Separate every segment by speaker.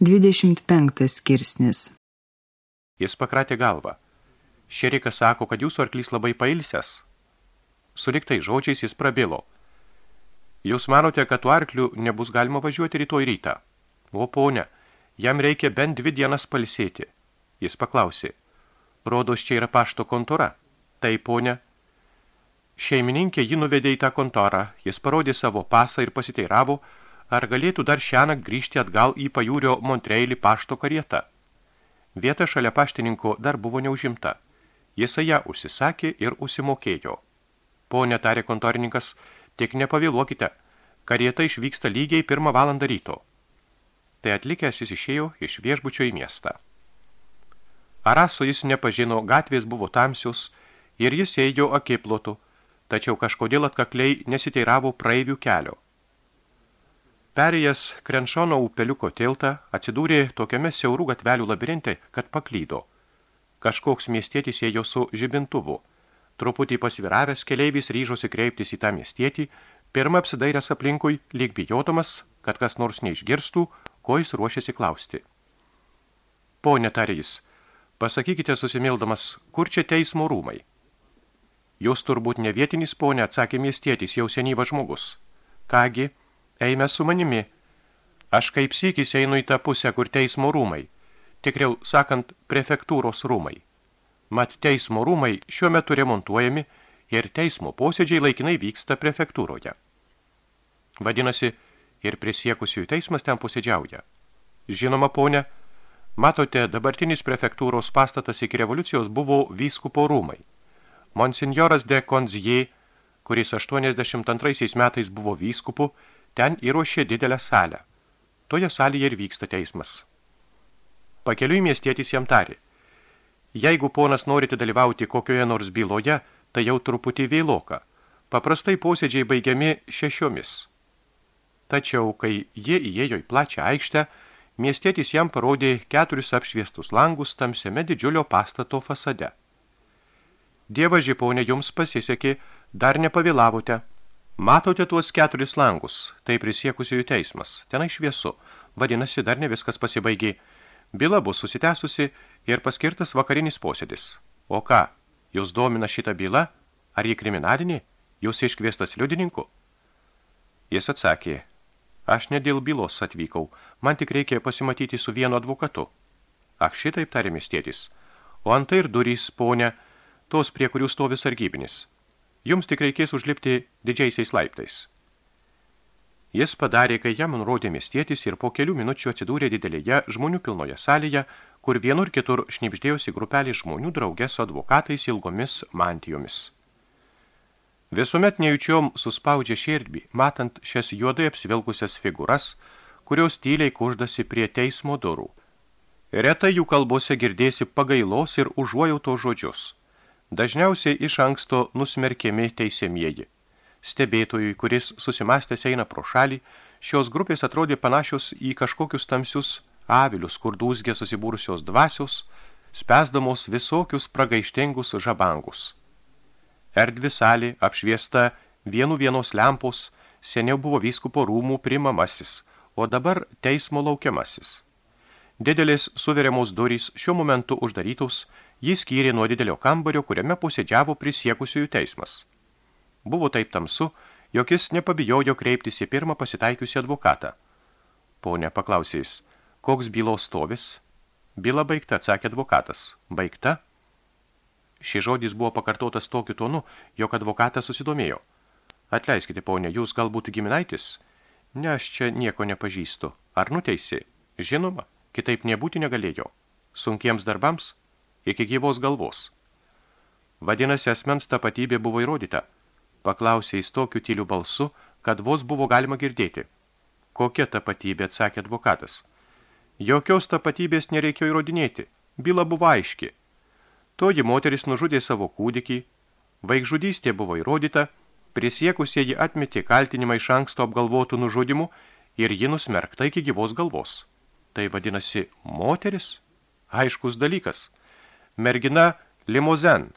Speaker 1: 25 skirsnis
Speaker 2: Jis pakratė galvą. Šerikas sako, kad jūsų arklys labai pailsęs. Suliktai žodžiais jis prabilo. Jūs manote, kad tuo arkliu nebus galima važiuoti rytoj rytą. O ponia, jam reikia bent dvi dienas palsėti. Jis paklausė. Rodos čia yra pašto kontora. Tai, ponia. Šeimininkė jį nuvedė į tą kontorą. Jis parodė savo pasą ir pasiteiravo, ar galėtų dar šiąnakt grįžti atgal į pajūrio Montreilį pašto karietą. Vieta šalia paštininko dar buvo neužimta. Jisai ją užsisakė ir užsimokėjo. Pone, tarė kontorininkas, tik nepavėluokite, karieta išvyksta lygiai pirmą valandą ryto. Tai atlikęs jis išėjo iš viešbučio į miestą. Araso jis nepažino, gatvės buvo tamsius ir jis ėjo akėplotu, tačiau kažkodėl atkakliai nesiteiravo praeivių kelio. Perėjęs Krenšono upeliuko tiltą atsidūrė tokiame siaurų gatvelių labirinte, kad paklydo. Kažkoks miestietis ėjo su žibintuvu. Truputį pasviravęs keleivis ryžosi kreiptis į tą miestietį, pirmą apsidairęs aplinkui, lyg bijotomas, kad kas nors neišgirstų, ko jis ruošiasi klausti. Pone tarys, pasakykite susimildamas, kur čia teismo rūmai? Jūs turbūt ne vietinis, ponė, atsakė miestietis, jau senyvas žmogus. Kągi, eime su manimi. Aš kaip sykis einu į tą pusę, kur teismo rūmai. Tikriau sakant, prefektūros rūmai. Mat teismo rūmai šiuo metu remontuojami ir teismo posėdžiai laikinai vyksta prefektūroje. Vadinasi, ir prisiekusiųjų teismas ten posėdžiauja. Žinoma, ponė, matote, dabartinis prefektūros pastatas iki revoliucijos buvo vyskupo rūmai. Monsignoras de Conzie, kuris 82 metais buvo vyskupu, ten įruošė didelę salę. Toje salėje ir vyksta teismas. Pakeliui miestietis jam tarė. Jeigu ponas norite dalyvauti kokioje nors byloje, tai jau truputį vėloka. Paprastai posėdžiai baigiami šešiomis. Tačiau, kai jie įėjo į plačią aikštę, miestietis jam parodė keturis apšviestus langus tamsiame didžiulio pastato fasade. Dievaži, ponė, jums pasisekė, dar nepavėlavote, Matote tuos keturis langus, tai prisiekusiųjų teismas, tenai šviesu, vadinasi, dar ne viskas pasibaigė. Byla bus susitęsusi ir paskirtas vakarinis posėdis. O ką, jūs domina šitą bylą? Ar jį kriminalinė? Jūs iškviestas liudininku? Jis atsakė, aš ne dėl bylos atvykau, man tik reikia pasimatyti su vienu advokatu. Ak, šitaip tarė miestėtis. O antai ir durys, ponė, tos, prie kurių stovi sargybinis. Jums tik reikės užlipti didžiaisiais laiptais. Jis padarė, kai jam nurodė miestietis ir po kelių minučių atsidūrė didelėje žmonių pilnoje salėje, kur vienur kitur šnipždėjosi grupelį žmonių draugė su advokatais ilgomis mantijomis. Visuomet nejučiom suspaudžia širdbį, matant šias juodai apsivilkusias figūras, kurios tyliai kuždasi prie teismo durų. Retai jų kalbose girdėsi pagailos ir užuojauto žodžius – dažniausiai iš anksto nusmerkiami teisėmieji. Stebėtojui, kuris susimastęs eina pro šalį, šios grupės atrodė panašios į kažkokius tamsius avilius, kur dūzgė susibūrusios dvasios, spesdamos visokius pragaištingus žabangus. Erdvi salė, apšviesta vienu vienos lempos, seniau buvo vyskupo rūmų primamasis, o dabar teismo laukiamasis. Didelės suveriamos durys šiuo momentu uždarytos jis skyrė nuo didelio kambario, kuriame posėdžiavo prisiekusiųjų teismas. Buvo taip tamsu, jog jis nepabijojo kreiptis į pirmą pasitaikiusi advokatą. Pone, paklausė jis, koks bylos stovis? Byla baigta, atsakė advokatas. Baigta? Šis žodis buvo pakartotas tokiu tonu, jog advokatas susidomėjo. Atleiskite, ponė, jūs galbūt giminaitis? Ne, aš čia nieko nepažįstu. Ar nuteisi? Žinoma, kitaip nebūti negalėjo. Sunkiems darbams? iki gyvos galvos. Vadinasi, asmens tapatybė buvo įrodyta. Paklausė jis tokiu tyliu balsu, kad vos buvo galima girdėti. Kokia tapatybė, atsakė advokatas. Jokios tapatybės nereikėjo įrodinėti. Byla buvo aiški. Toji moteris nužudė savo kūdikį, vaikžudystė buvo įrodyta, prisiekusieji atmetė kaltinimą iš anksto apgalvotų nužudimų ir ji nusmerkta iki gyvos galvos. Tai vadinasi moteris? Aiškus dalykas – mergina Limozen.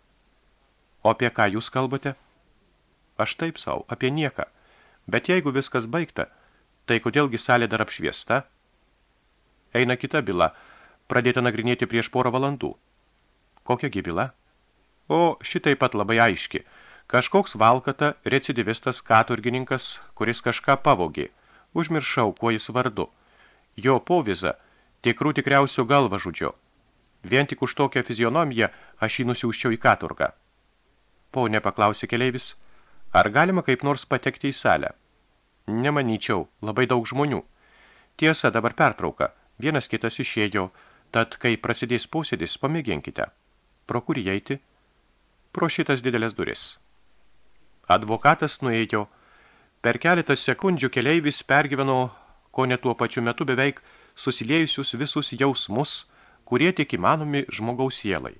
Speaker 2: O apie ką jūs kalbate? Aš taip savo, apie nieką. Bet jeigu viskas baigta, tai kodėlgi salė dar apšviesta? eina kita byla, pradėta nagrinėti prieš porą valandų. Kokia gi byla? O šitai pat labai aiški. Kažkoks valkata, recidivistas, katurgininkas, kuris kažką pavogė. Užmiršau, kuo jis vardu. Jo poviza, tikrų tikriausių galva žudžio. Vien tik už tokią fizionomiją aš jį nusiųščiau į katurgą. Pone, paklausė keleivis, ar galima kaip nors patekti į salę? Nemanyčiau, labai daug žmonių. Tiesa, dabar pertrauka. Vienas kitas išėjo, tad kai prasidės posėdis, pamėginkite. Pro kur įeiti? Pro šitas didelės duris. Advokatas nuėjo. Per keletą sekundžių keleivis pergyveno, ko ne tuo pačiu metu beveik susiliejusius visus jausmus, kurie tik įmanomi žmogaus sielai.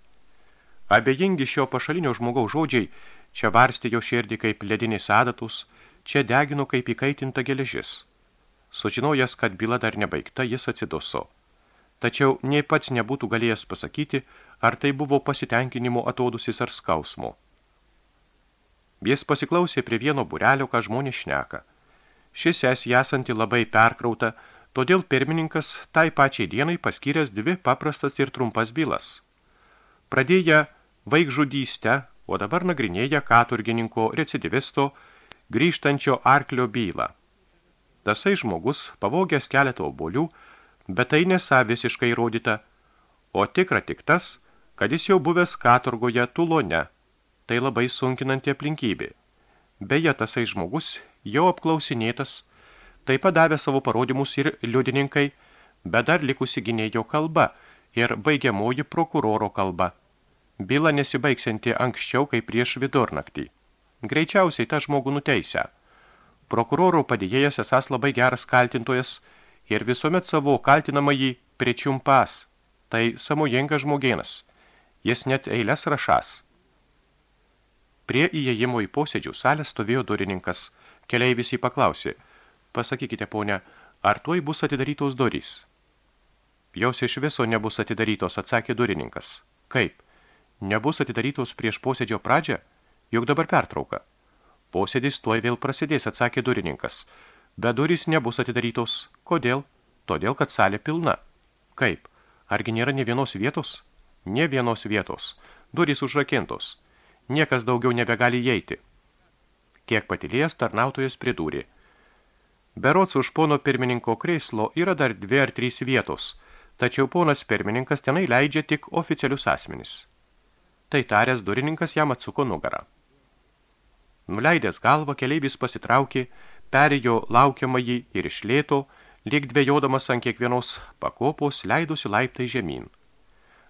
Speaker 2: Abejingi šio pašalinio žmogaus žodžiai čia varstė jo širdį kaip ledinės adatus, čia degino kaip įkaitinta geležis. Sužinojęs, kad byla dar nebaigta, jis atsidoso. Tačiau nei pats nebūtų galėjęs pasakyti, ar tai buvo pasitenkinimo atodusis ar skausmo. Jis pasiklausė prie vieno burelio, ką žmonės šneka. Šis esi esanti labai perkrauta, todėl pirmininkas tai pačiai dienai paskyręs dvi paprastas ir trumpas bylas. Pradėję vaikžudystę, o dabar nagrinėja katurgininko recidivisto grįžtančio arklio bylą. Tasai žmogus pavogęs keletą obolių, bet tai nesą visiškai įrodyta, o tikra tik tas, kad jis jau buvęs katurgoje tulone, tai labai sunkinanti aplinkybė. Beje, tasai žmogus jau apklausinėtas, tai padavė savo parodymus ir liudininkai, bet dar likusi gynėjo kalba ir baigiamoji prokuroro kalba. Byla nesibaigsianti anksčiau, kaip prieš vidurnaktį. Greičiausiai tą žmogų nuteisę. Prokuroro padėjėjas esas labai geras kaltintojas ir visuomet savo kaltinamąjį pričiumpas. Tai samojingas žmogėnas. Jis net eilės rašas. Prie įėjimo į posėdžių salę stovėjo durininkas. Keleivis jį paklausė – Pasakykite, ponia, ar tuoj bus atidarytos durys? Jos iš viso nebus atidarytos, atsakė durininkas. Kaip? Nebus atidarytos prieš posėdžio pradžią? Juk dabar pertrauka. Posėdis tuoj vėl prasidės, atsakė durininkas. Bet durys nebus atidarytos. Kodėl? Todėl, kad salė pilna. Kaip? Argi nėra ne vienos vietos? Ne vienos vietos. Durys užrakintos. Niekas daugiau nebegali įeiti. Kiek patilėjęs tarnautojas pridūrė – Berots už pono pirmininko kreislo yra dar dvi ar trys vietos, tačiau ponas pirmininkas tenai leidžia tik oficialius asmenis. Tai taręs durininkas jam atsuko nugarą. Nuleidęs galvą, keleivis pasitraukė, perėjo laukiamąjį ir išlėto, lyg dvėjodamas ant kiekvienos pakopos, leidusi laiptai žemyn.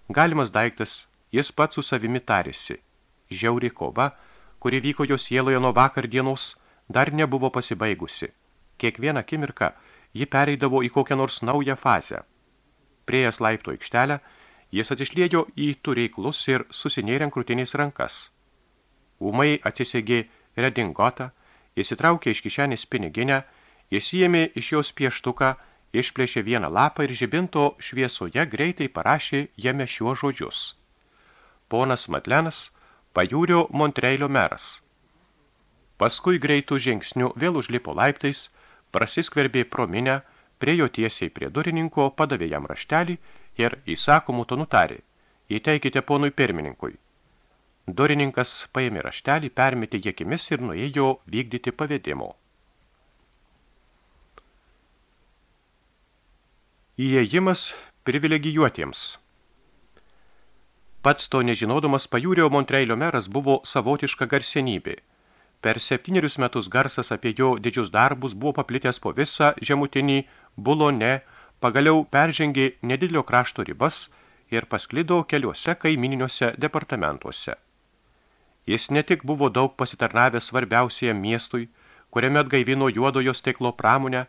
Speaker 2: Galimas daiktas, jis pats su savimi tarėsi. Žiauri kova, kuri vyko jo sieloje nuo vakar dienos, dar nebuvo pasibaigusi kiekvieną akimirką ji pereidavo į kokią nors naują fazę. Priejas laipto aikštelę, jis atsišliejo į tureiklus ir susinėrė krūtinės rankas. Umai atsisegė redingotą, įsitraukė iš kišenės piniginę, įsijėmė iš jos pieštuką, išplėšė vieną lapą ir žibinto šviesoje greitai parašė jame šiuo žodžius. Ponas Madlenas, pajūrio Montreilio meras. Paskui greitų žingsnių vėl užlipo laiptais, prasiskverbė pro minę, prie jo tiesiai prie durininko, padavė jam raštelį ir įsakomų to nutarė. Įteikite ponui pirmininkui. Durininkas paėmė raštelį, permetė jėkimis ir nuėjo vykdyti pavedimo. Įėjimas privilegijuotiems Pats to nežinodamas pajūrio Montreilio meras buvo savotiška garsenybė – Per septynerius metus garsas apie jo didžius darbus buvo paplitęs po visą žemutinį Bulone, pagaliau peržengė nedidelio krašto ribas ir pasklido keliuose kaimininiuose departamentuose. Jis ne tik buvo daug pasitarnavęs svarbiausiai miestui, kuriame atgaivino juodojo stiklo pramonę,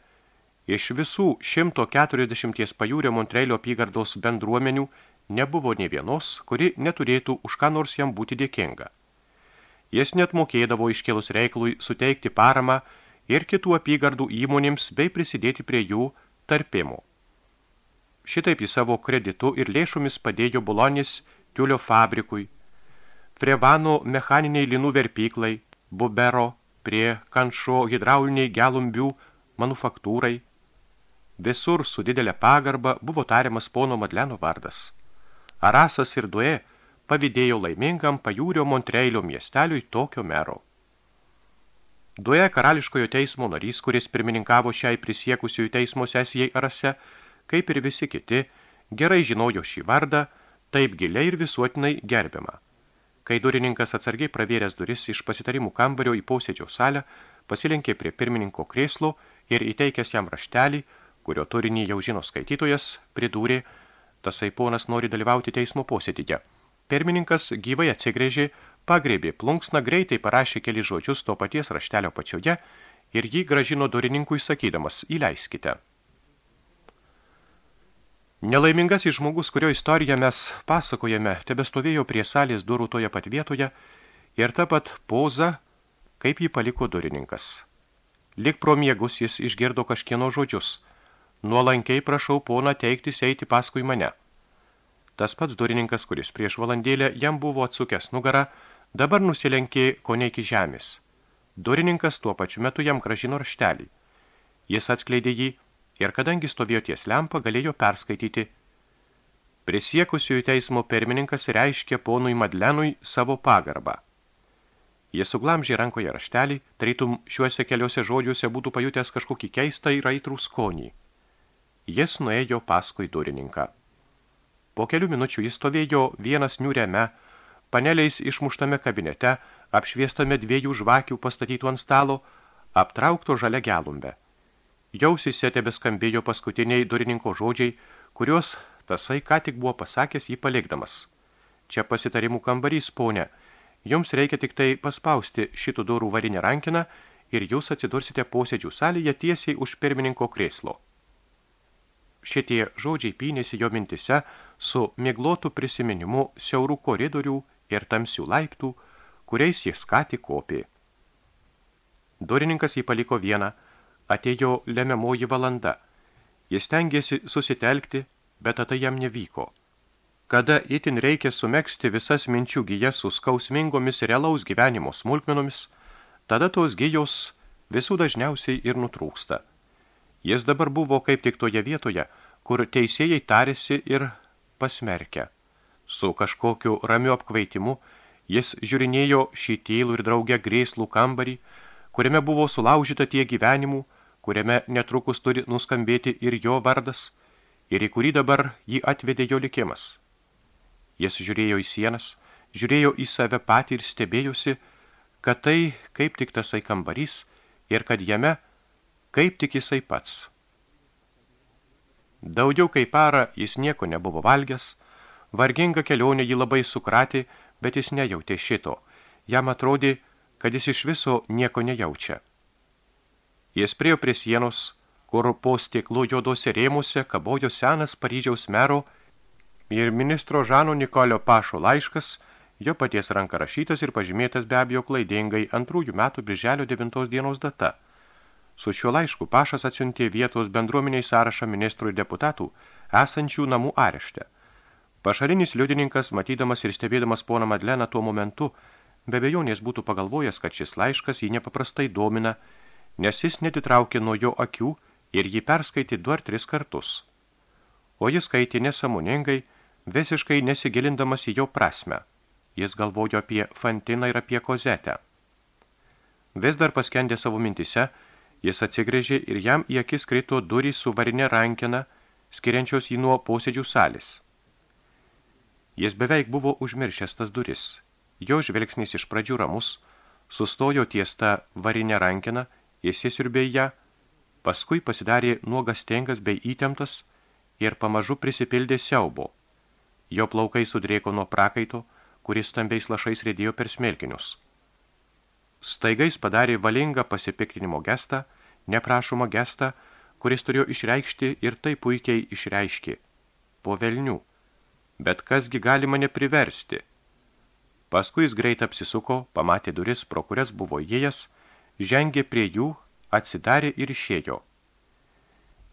Speaker 2: iš visų 140 pajūrio Montreilio apygardos bendruomenių nebuvo ne vienos, kuri neturėtų už ką nors jam būti dėkinga. Jis net mokėdavo iškėlus reiklui suteikti paramą ir kitų apygardų įmonėms bei prisidėti prie jų tarpimo. Šitaip į savo kreditų ir lėšomis padėjo Bulonis tiulio fabrikui, Frevano mechaniniai linų verpyklai, Bubero prie Kanšo hidrauliniai gelumbių manufaktūrai, Visur su didelė pagarba buvo tariamas pono Madleno vardas. Arasas ir Due pavydėjo laimingam pajūrio Montreilio miesteliui tokio mero. Due karališkojo teismo narys, kuris pirmininkavo šiai prisiekusiųjų teismo sesijai Arase, kaip ir visi kiti, gerai žinojo šį vardą, taip giliai ir visuotinai gerbiamą. Kai durininkas atsargiai pravėręs duris iš pasitarimų kambario į posėdžio salę, pasilenkė prie pirmininko krėslo ir įteikęs jam raštelį, kurio turinį jau žino skaitytojas, pridūrė, tasai ponas nori dalyvauti teismo posėdyje. Pirmininkas gyvai atsigrėžė, pagrėbė plunksną, greitai parašė keli žodžius to paties raštelio pačioje ir jį gražino durininkui sakydamas, įleiskite. Nelaimingasis žmogus, kurio istoriją mes pasakojame, tebestovėjo prie salės durų toje pat vietoje ir ta pat poza, kaip jį paliko durininkas. Lik pro miegus jis išgirdo kažkieno žodžius – nuolankiai prašau poną teiktis eiti paskui mane. Tas pats durininkas, kuris prieš valandėlę jam buvo atsukęs nugarą, dabar nusilenkė kone iki žemės. Durininkas tuo pačiu metu jam gražino raštelį. Jis atskleidė jį ir kadangi stovėjo ties lempą, galėjo perskaityti. Prisiekusiųjų teismo pirmininkas reiškė ponui Madlenui savo pagarbą. Jis suglamžė rankoje raštelį, tarytum šiuose keliuose žodžiuose būtų pajutęs kažkokį keistą ir aitrų skonį. Jis nuėjo paskui durininką. Po kelių minučių jis stovėjo vienas niūrėme, paneliais išmuštame kabinete, apšviestame dviejų žvakių pastatytų ant stalo, aptraukto žalia gelumbe. Jausise tebeskambėjo paskutiniai durininko žodžiai, kuriuos tasai ką tik buvo pasakęs jį palikdamas. Čia pasitarimų kambarys, ponė. Jums reikia tik tai paspausti šitų durų varinę rankiną ir jūs atsidursite posėdžių salėje tiesiai už pirmininko krėslo. Šitie žodžiai pynėsi jo mintise su miglotų prisiminimu siaurų koridorių ir tamsių laiptų, kuriais jis ką tik kopė. Durininkas jį paliko vieną, atėjo lemiamoji valanda. Jis tengėsi susitelkti, bet tai jam nevyko. Kada itin reikia sumeksti visas minčių gyjas su skausmingomis realaus gyvenimo smulkmenomis, tada tos gyjos visų dažniausiai ir nutrūksta. Jis dabar buvo kaip tik toje vietoje, kur teisėjai tarėsi ir pasmerkia. Su kažkokiu ramiu apkvaitimu jis žiūrinėjo šį tylų ir draugę grėslų kambarį, kuriame buvo sulaužyta tie gyvenimų, kuriame netrukus turi nuskambėti ir jo vardas, ir į kurį dabar jį atvedė jo likimas. Jis žiūrėjo į sienas, žiūrėjo į save patį ir stebėjosi, kad tai kaip tik tasai kambarys ir kad jame kaip tik jisai pats. Daugiau kaip parą jis nieko nebuvo valgęs, varginga kelionė jį labai sukratė, bet jis nejautė šito. Jam atrodė, kad jis iš viso nieko nejaučia. Jis priejo prie sienos, kur po stiklų juodose rėmuose kabojo senas Paryžiaus mero ir ministro Žano Nikolio Pašo laiškas, jo paties ranka rašytas ir pažymėtas be abejo klaidingai antrųjų metų birželio 9 dienos data – Su šiuo laišku pašas atsiuntė vietos bendruomeniai sąrašą ministrų ir deputatų, esančių namų arešte. Pašalinis liudininkas, matydamas ir stebėdamas poną Madleną tuo momentu, be bejonės būtų pagalvojęs, kad šis laiškas jį nepaprastai domina, nes jis netitraukė nuo jo akių ir jį perskaitė du ar tris kartus. O jis skaitė nesamoningai, visiškai nesigilindamas į jo prasmę. Jis galvojo apie Fantiną ir apie Kozetę. Vis dar paskendė savo mintise, Jis atsigrėžė ir jam į akis krito durys su varinė rankina, skiriančios jį nuo posėdžių salės. Jis beveik buvo užmiršęs tas duris. Jo žvelgsnis iš pradžių ramus, sustojo ties tą varinę rankiną, įsisiurbė ją, paskui pasidarė nuogastengas bei įtemptas ir pamažu prisipildė siaubo. Jo plaukai sudrėko nuo prakaito, kuris stambiais lašais rėdėjo per smelkinius. Staigais padarė valingą pasipiktinimo gestą, neprašomą gestą, kuris turėjo išreikšti ir tai puikiai išreiškė. Po velnių. Bet kasgi gali mane priversti? Paskui jis greit apsisuko, pamatė duris, pro kurias buvo įėjęs, žengė prie jų, atsidarė ir išėjo.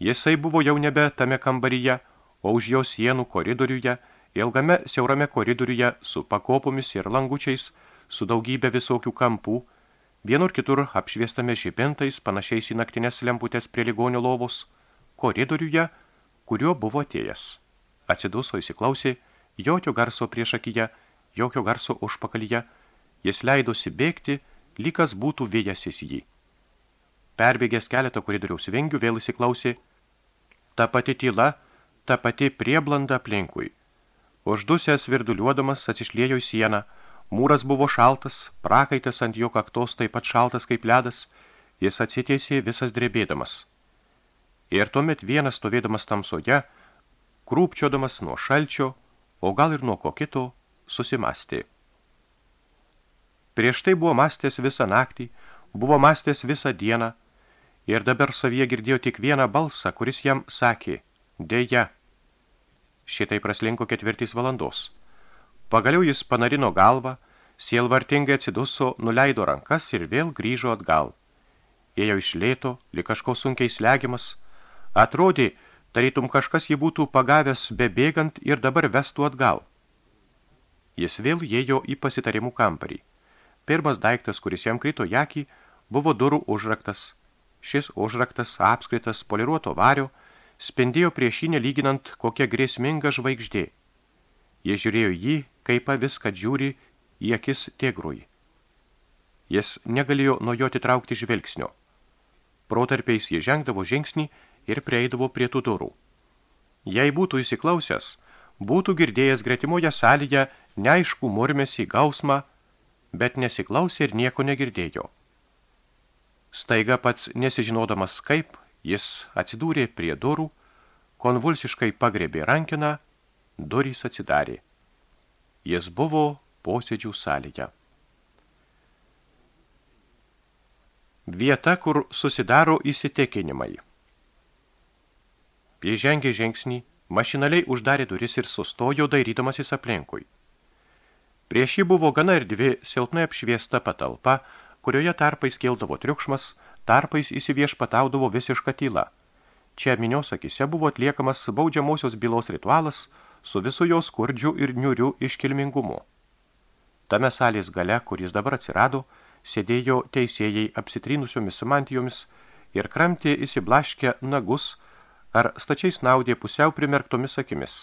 Speaker 2: Jisai buvo jau nebe tame kambaryje, o už jo sienų koridoriuje, ilgame siaurame koridoriuje su pakopomis ir langučiais, su daugybė visokių kampų, Vienur kitur apšviestame žibintais, panašiais į naktinės lemputės prie ligonio lovos, koridoriuje, kuriuo buvo atėjęs. Atsiduso įsiklausė, jokio garso prieš akiją, jokio garso užpakalyje, jis leidosi bėgti, lygas būtų vėjasis jį. Perbėgęs keletą koridoriaus vingių vėl įsiklausė, ta pati tyla, ta pati prieblanda aplinkui. Uždusęs virduliuodamas atsišlėjo į sieną, mūras buvo šaltas, prakaitas ant jo kaktos taip pat šaltas kaip ledas, jis atsitiesė visas drebėdamas. Ir tuomet vienas stovėdamas tamsoje, krūpčiodamas nuo šalčio, o gal ir nuo ko kito, susimastė. Prieš tai buvo mastęs visą naktį, buvo mastęs visą dieną, ir dabar savyje girdėjo tik vieną balsą, kuris jam sakė, dėja. Šitai praslinko ketvirtys valandos. Pagaliau jis panarino galvą, sielvartingai atsiduso, nuleido rankas ir vėl grįžo atgal ėjo iš lėto, lyg kažko sunkiai slegiamas, atrodė, tarytum kažkas jį būtų pagavęs bebėgant ir dabar vestų atgal. Jis vėl ėjo į pasitarimų kamparį. Pirmas daiktas, kuris jam krito jakį, buvo durų užraktas. Šis užraktas, apskritas poliruoto vario, spindėjo prieš jį nelyginant kokią grėsmingą žvaigždė. Jie žiūrėjo jį, kaip avis, kad žiūri į akis tigrui. Jis negalėjo nuo jo atitraukti žvilgsnio. Protarpiais jie žengdavo žingsnį ir prieidavo prie tų durų. Jei būtų įsiklausęs, būtų girdėjęs gretimoje salėje neaiškų murmesį gausmą, bet nesiklausė ir nieko negirdėjo. Staiga pats nesižinodamas kaip, jis atsidūrė prie durų, konvulsiškai pagrebė rankiną, durys atsidarė. Jis buvo posėdžių salėje. Vieta, kur susidaro įsitikinimai. Jis žengė žingsnį, mašinaliai uždarė duris ir sustojo dairydamasis aplinkui. Prieš jį buvo gana ir dvi silpnai apšviesta patalpa, kurioje tarpais kildavo triukšmas, tarpais įsiviešpataudavo visiška tyla. Čia minios akise buvo atliekamas baudžiamosios bylos ritualas su visu jos skurdžiu ir niuriu iškilmingumu. Tame salės gale, kuris dabar atsirado, sėdėjo teisėjai apsitrynusiomis mantijomis ir kramtė įsiblaškę nagus ar stačiai snaudė pusiau primerktomis akimis.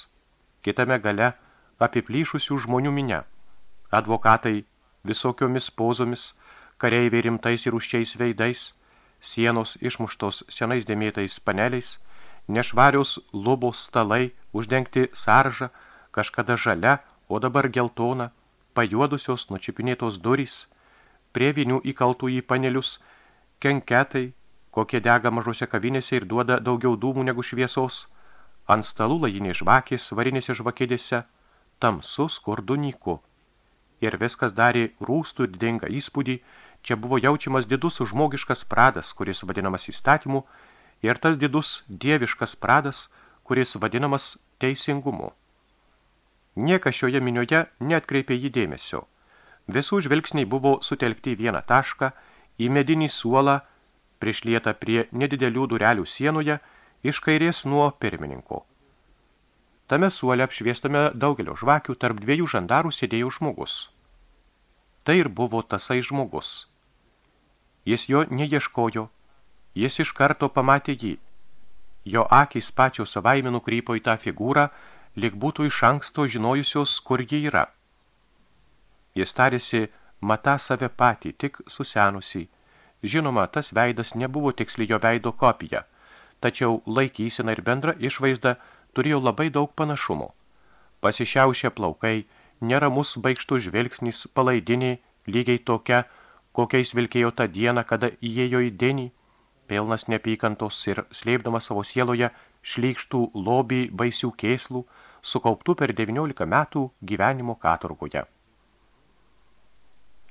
Speaker 2: Kitame gale apiplyšusių žmonių minia. Advokatai visokiomis pozomis, kareiviai rimtais ir užčiais veidais, sienos išmuštos senais dėmėtais paneliais, nešvarios lubos stalai uždengti saržą, kažkada žalia, o dabar geltona, pajuodusios nučipinėtos durys – prie vinių įkaltų į panelius, kenketai, kokie dega mažose kavinėse ir duoda daugiau dūmų negu šviesos, ant stalų lajinė žvakės varinėse žvakėdėse, tamsu skurdu nyku. Ir viskas darė rūstų ir didingą įspūdį, čia buvo jaučiamas didus žmogiškas pradas, kuris vadinamas įstatymu, ir tas didus dieviškas pradas, kuris vadinamas teisingumu. Niekas šioje minioje neatkreipė jį dėmesio – Visų žvilgsniai buvo sutelkti į vieną tašką, į medinį suolą, prišlietą prie nedidelių durelių sienoje, iš kairės nuo pirmininko. Tame suole apšviestame daugelio žvakių tarp dviejų žandarų sėdėjo žmogus. Tai ir buvo tasai žmogus. Jis jo neieškojo, jis iš karto pamatė jį. Jo akys pačio savaime nukrypo į tą figūrą, lyg būtų iš anksto žinojusios, kur ji yra. Jis tarėsi mata save patį, tik susenusį. Žinoma, tas veidas nebuvo tiksli jo veido kopija, tačiau laikysena ir bendra išvaizda turėjo labai daug panašumo. Pasišiaušę plaukai, neramus baigštų žvilgsnis palaidinė, lygiai tokia, kokiais vilkėjo tą dieną, kada įėjo į denį, pilnas nepykantos ir slėpdamas savo sieloje šlykštų lobį baisių kėslų, sukauptų per 19 metų gyvenimo katurgoje.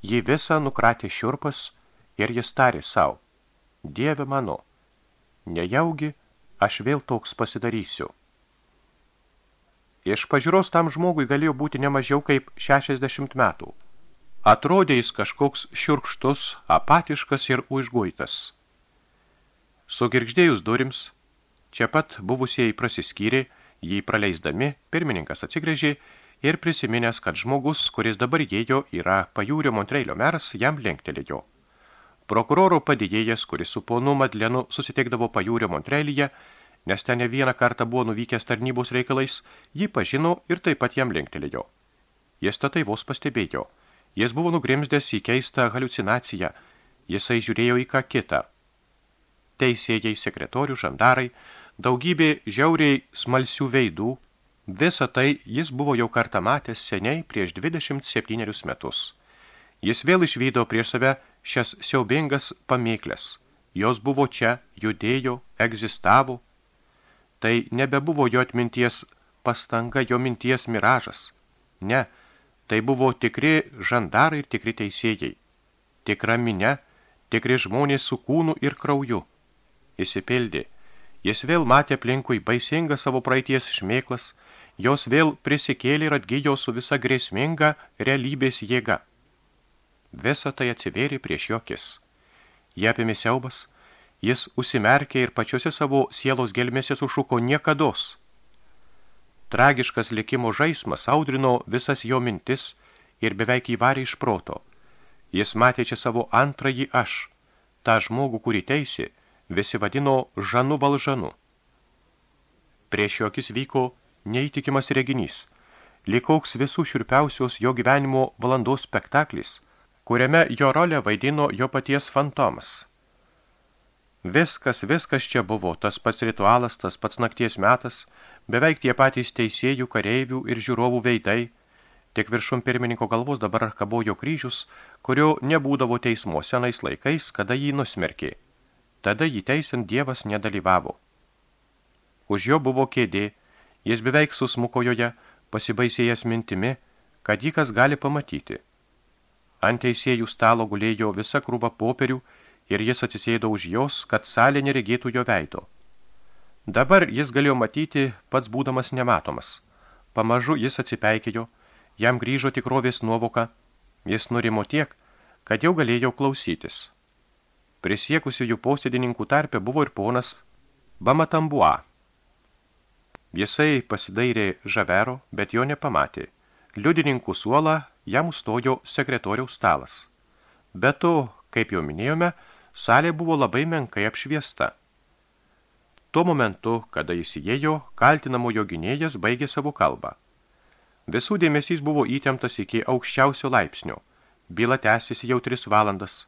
Speaker 2: Jį visą nukratė šiurpas ir jis tarė savo, Dieve mano, nejaugi aš vėl toks pasidarysiu. Iš pažiūros tam žmogui galėjo būti nemažiau kaip 60 metų. Atrodė jis kažkoks šiurkštus, apatiškas ir užguitas. Sugirgždėjus durims, čia pat buvusieji prasiskyrė, jį praleisdami, pirmininkas atsigrėžė ir prisiminęs, kad žmogus, kuris dabar jėjo, yra pajūrio Montreilio meras, jam lenktelėjo. Prokuroro padėjėjas, kuris su ponu Madlenu susitikdavo pajūrio Montreilyje, nes ten ne vieną kartą buvo nuvykęs tarnybos reikalais, jį pažino ir taip pat jam linktelėjo. Jis tatai vos pastebėjo. Jis buvo nugrimzdęs į keistą halucinaciją. Jisai žiūrėjo į ką kitą. Teisėjai, sekretorių, žandarai, daugybė žiauriai smalsių veidų, Visą tai jis buvo jau kartą matęs seniai prieš 27 metus. Jis vėl išvydo prieš save šias siaubingas pamėklės. Jos buvo čia, judėjo, egzistavo. Tai nebebuvo jo atminties pastanga, jo minties miražas. Ne, tai buvo tikri žandarai ir tikri teisėjai. Tikra minė, tikri žmonės su kūnu ir krauju. Įsipildė. Jis vėl matė aplinkui baisingą savo praeities šmėklas, jos vėl prisikėlė ir atgyjo su visa grėsminga realybės jėga. Visa tai atsivėrė prieš jokis. Jie apėmė siaubas, jis užsimerkė ir pačiose savo sielos gelmėse sušuko niekados. Tragiškas likimo žaismas audrino visas jo mintis ir beveik įvarė iš proto. Jis matė čia savo antrąjį aš, tą žmogų, kurį teisė, visi vadino Žanu Balžanu. Prieš jokis vyko neįtikimas reginys, likoks visų širpiausios jo gyvenimo valandos spektaklis, kuriame jo rolę vaidino jo paties fantomas. Viskas, viskas čia buvo, tas pats ritualas, tas pats nakties metas, beveik tie patys teisėjų, kareivių ir žiūrovų veidai, tik viršum pirmininko galvos dabar kabojo kryžius, kurio nebūdavo teismo senais laikais, kada jį nusmerkė. Tada jį teisint Dievas nedalyvavo. Už jo buvo kėdė, Jis beveik susmuko joje, pasibaisėjęs mintimi, kad jį kas gali pamatyti. Ant teisėjų stalo gulėjo visa krūva popierių ir jis atsisėdo už jos, kad salė neregėtų jo veido. Dabar jis galėjo matyti, pats būdamas nematomas. Pamažu jis atsipeikėjo, jam grįžo tikrovės nuovoka, jis nurimo tiek, kad jau galėjo klausytis. Prisiekusių jų posėdininkų tarpe buvo ir ponas Bamatambua. Jisai pasidairė žavero, bet jo nepamatė. Liudininkų suolą jam stojo sekretoriaus stalas. Be to, kaip jau minėjome, salė buvo labai menkai apšviesta. Tuo momentu, kada jis įėjo, kaltinamojo gynėjas baigė savo kalbą. Visų dėmesys buvo įtemptas iki aukščiausio laipsnio. Byla tęsiasi jau tris valandas.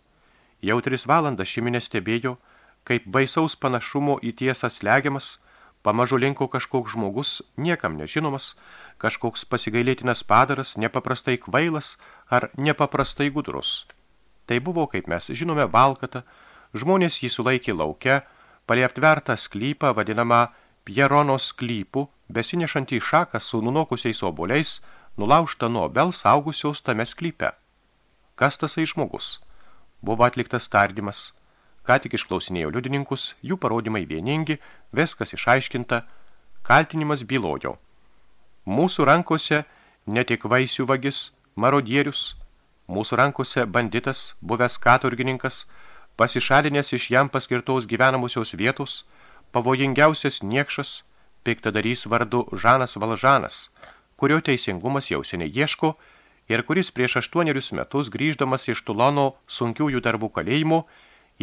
Speaker 2: Jau tris valandas šiminė stebėjo, kaip baisaus panašumo į tiesą slegiamas, Pamažu linko kažkoks žmogus, niekam nežinomas, kažkoks pasigailėtinas padaras, nepaprastai kvailas ar nepaprastai gudrus. Tai buvo, kaip mes žinome, valkata, žmonės jį sulaikė lauke, palė aptvertą sklypą, vadinamą Pierono sklypų, besinešantį šaką su nunokusiais oboliais, nulaužta nuo bel saugusios tame sklype. Kas tasai žmogus? Buvo atliktas tardymas – ką tik išklausinėjo liudininkus, jų parodymai vieningi, viskas išaiškinta, kaltinimas bylojo. Mūsų rankose ne tik vaisių vagis, marodierius, mūsų rankose banditas, buvęs katurgininkas, pasišalinęs iš jam paskirtos gyvenamusios vietos, pavojingiausias niekšas, piktadarys vardu Žanas Valžanas, kurio teisingumas jau seniai ieško ir kuris prieš aštuonerius metus grįždamas iš Tulono sunkiųjų darbų kalėjimo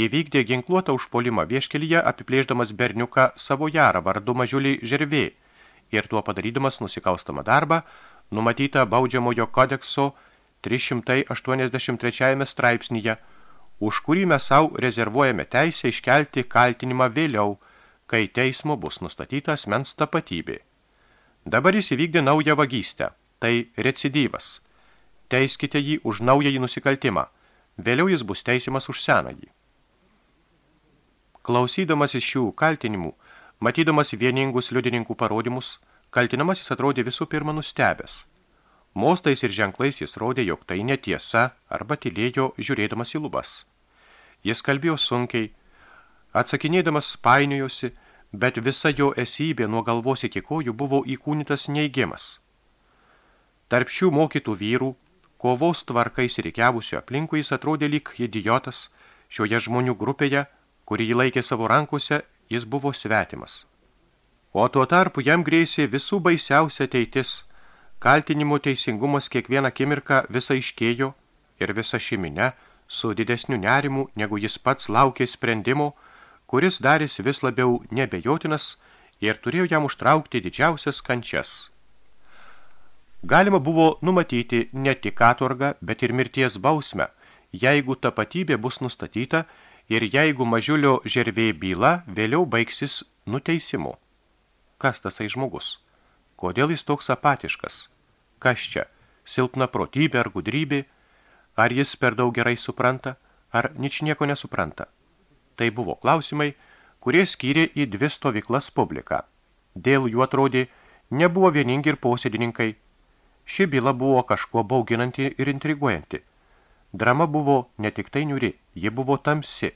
Speaker 2: įvykdė ginkluotą užpolimą vieškelyje, apiplėždamas berniuką savo jarą vardu mažiulį žervė ir tuo padarydamas nusikalstamą darbą, numatytą baudžiamojo kodekso 383 straipsnyje, už kurį mes savo rezervuojame teisę iškelti kaltinimą vėliau, kai teismo bus nustatytas mens tapatybė. Dabar jis įvykdė naują vagystę, tai recidyvas. Teiskite jį už naująjį nusikaltimą, vėliau jis bus teisimas už senąjį. Klausydamas iš šių kaltinimų, matydamas vieningus liudininkų parodymus, kaltinamasis atrodė visų pirma nustebęs. Mostais ir ženklais jis rodė, jog tai netiesa arba tylėjo žiūrėdamas į lubas. Jis kalbėjo sunkiai, atsakinėdamas painiojosi, bet visa jo esybė nuo galvos iki kojų buvo įkūnytas neigimas. Tarp šių mokytų vyrų, kovos tvarkais reikiavusių aplinkui jis atrodė lyg idiotas, šioje žmonių grupėje – kurį jį laikė savo rankose, jis buvo svetimas. O tuo tarpu jam grėsė visų baisiausia ateitis, kaltinimų teisingumas kiekvieną akimirką visą iškėjo ir visa šiminė su didesniu nerimu, negu jis pats laukė sprendimo, kuris darys vis labiau nebejotinas ir turėjo jam užtraukti didžiausias kančias. Galima buvo numatyti ne tik katorgą, bet ir mirties bausmę, jeigu tapatybė bus nustatyta ir jeigu mažiulio žervė byla vėliau baigsis nuteisimu. Kas tasai žmogus? Kodėl jis toks apatiškas? Kas čia? Silpna protybė ar gudrybė? Ar jis per daug gerai supranta? Ar nič nieko nesupranta? Tai buvo klausimai, kurie skyrė į dvi stovyklas publiką. Dėl jų atrodė, nebuvo vieningi ir posėdininkai. Ši byla buvo kažkuo bauginanti ir intriguojanti. Drama buvo ne tik tai niuri, ji buvo tamsi.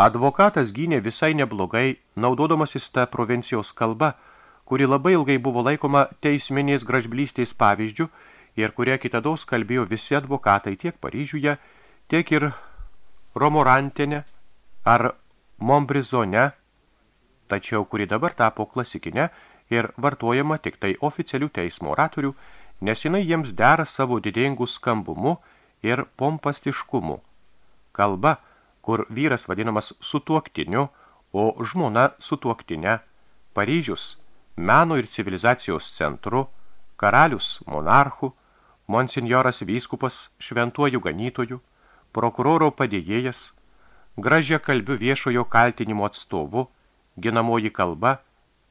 Speaker 2: Advokatas gynė visai neblogai, naudodamasis tą provincijos kalbą, kuri labai ilgai buvo laikoma teisminės gražblystės pavyzdžių ir kurie kitados kalbėjo visi advokatai tiek Paryžiuje, tiek ir Romorantene ar Montbrizone, tačiau kuri dabar tapo klasikinė ir vartojama tik tai oficialių teismo oratorių, nes jinai jiems dera savo didingų skambumu ir pompastiškumu. Kalba, kur vyras vadinamas sutuoktiniu, o žmona sutuoktinė, Paryžius – meno ir civilizacijos centru, karalius monarchu, monsinjoras vyskupas šventuoju ganytoju, prokuroro padėjėjas, gražia kalbiu viešojo kaltinimo atstovu, ginamoji kalba,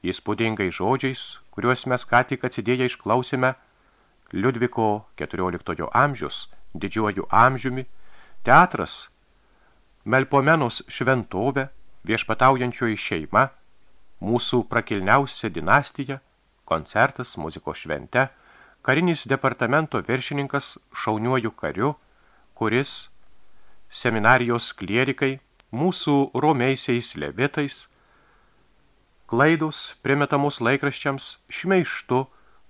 Speaker 2: įspūdingai žodžiais, kuriuos mes ką tik atsidėję išklausėme, Liudviko 14 amžius, didžiuoju amžiumi, teatras, Melpomenos šventovė, viešpataujančioji šeima – mūsų prakilniausia dinastija, koncertas, muzikos švente, karinis departamento viršininkas šauniuoju kariu, kuris seminarijos klierikai, mūsų romeisiais levitais, klaidos primetamus laikraščiams šmeištu,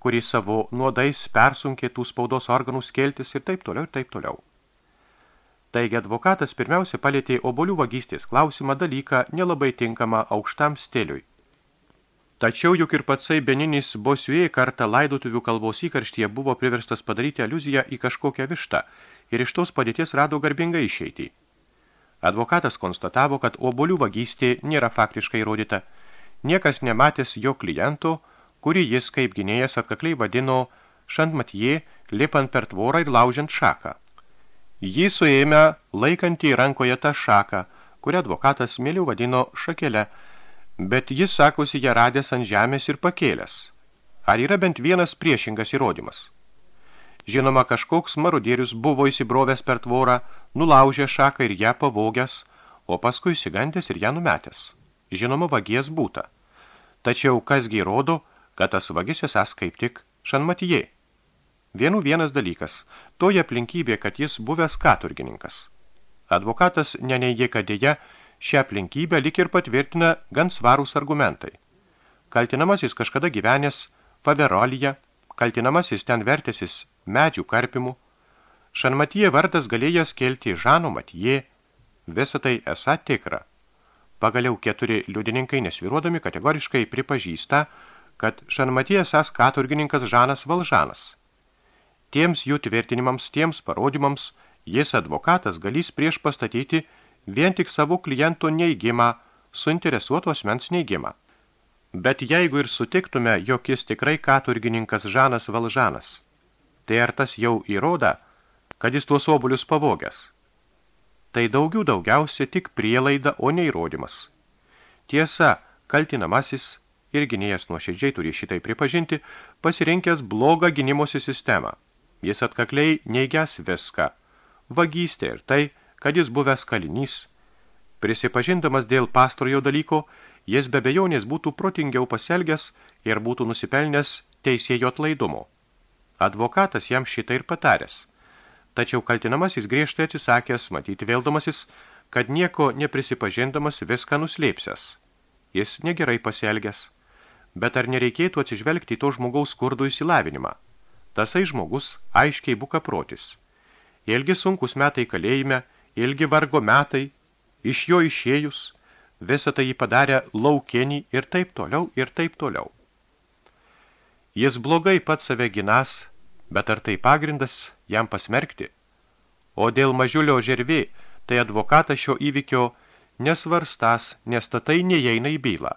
Speaker 2: kurį savo nuodais persunkė tų spaudos organų skeltis ir taip toliau ir taip toliau. Taigi advokatas pirmiausia palėtė obolių vagystės klausimą dalyką nelabai tinkamą aukštam stiliui. Tačiau juk ir patsai Beninis Bosiuje kartą laidotuvių kalbos įkarštyje buvo priverstas padaryti aliuziją į kažkokią vištą ir iš tos padėties rado garbingą išeitį. Advokatas konstatavo, kad obolių vagystė nėra faktiškai įrodyta. Niekas nematęs jo kliento, kurį jis kaip gynėjas atkakliai vadino šantmatie, lipant per tvorą ir laužiant šaką. Jį suėmė laikantį rankoje tą šaką, kurią advokatas mėliau vadino šakelę, bet jis sakosi ją radęs ant žemės ir pakėlęs. Ar yra bent vienas priešingas įrodymas? Žinoma, kažkoks marudierius buvo įsibrovęs per tvorą, nulaužė šaką ir ją pavogęs, o paskui įsigandęs ir ją numetęs. Žinoma, vagies būta. Tačiau kasgi įrodo, kad tas vagis esas kaip tik šanmatijai. Vienų vienas dalykas, toje aplinkybė, kad jis buvęs katurgininkas. Advokatas neneigė, kad dėja Šią aplinkybę lik ir patvirtina gan svarūs argumentai. Kaltinamasis kažkada gyvenęs Faverolyje, kaltinamasis ten vertėsis medžių karpimų, Šanmatyje vardas galėjęs kelti Žano Matyje, visą tai esą tikra. Pagaliau keturi liudininkai nesviruodami kategoriškai pripažįsta, kad Šanmatyje esas katurgininkas Žanas Valžanas. Tiems jų tvirtinimams, tiems parodymams, jis advokatas galys prieš pastatyti vien tik savo kliento neigimą, suinteresuoto asmens neigimą. Bet jeigu ir sutiktume, jog jis tikrai katurgininkas Žanas Valžanas, tai ar tas jau įroda, kad jis tuos obulius pavogęs? Tai daugiau daugiausia tik prielaida, o ne įrodymas. Tiesa, kaltinamasis ir gynėjas nuoširdžiai turi šitai pripažinti, pasirinkęs blogą gynimosi sistemą. Jis atkakliai neigias viską, vagystė ir tai, kad jis buvęs kalinys. Prisipažindamas dėl pastrojo dalyko, jis be bejonės būtų protingiau pasielgęs ir būtų nusipelnęs teisėjo atlaidumo. Advokatas jam šitą ir pataręs. Tačiau kaltinamasis griežtai atsisakęs, matyti vėldamasis, kad nieko neprisipažindamas viską nuslėpsęs. Jis negerai pasielgęs. Bet ar nereikėtų atsižvelgti į to žmogaus skurdų įsilavinimą? Tasai žmogus aiškiai buka protis. Ilgi sunkus metai kalėjime – ilgi vargo metai, iš jo išėjus, visą tai jį padarė laukienį ir taip toliau, ir taip toliau. Jis blogai pat save ginas, bet ar tai pagrindas jam pasmerkti? O dėl mažiulio žervė, tai advokatas šio įvykio nesvarstás, nes tatai neįeina į bylą.